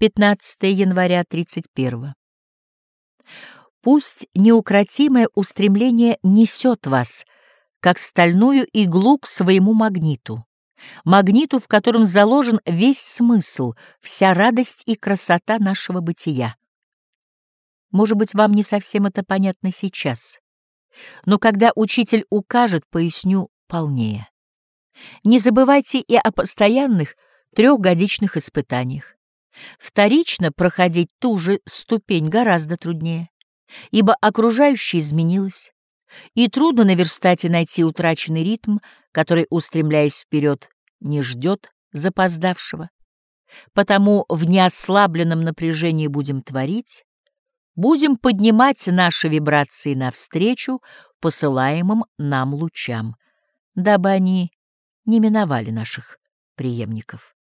15 января 31 Пусть неукротимое устремление несет вас, как стальную иглу к своему магниту, магниту, в котором заложен весь смысл, вся радость и красота нашего бытия. Может быть, вам не совсем это понятно сейчас, но когда учитель укажет, поясню полнее. Не забывайте и о постоянных трехгодичных испытаниях. Вторично проходить ту же ступень гораздо труднее ибо окружающее изменилось, и трудно наверстать и найти утраченный ритм, который, устремляясь вперед, не ждет запоздавшего. Потому в неослабленном напряжении будем творить, будем поднимать наши вибрации навстречу посылаемым нам лучам, дабы они не миновали наших преемников.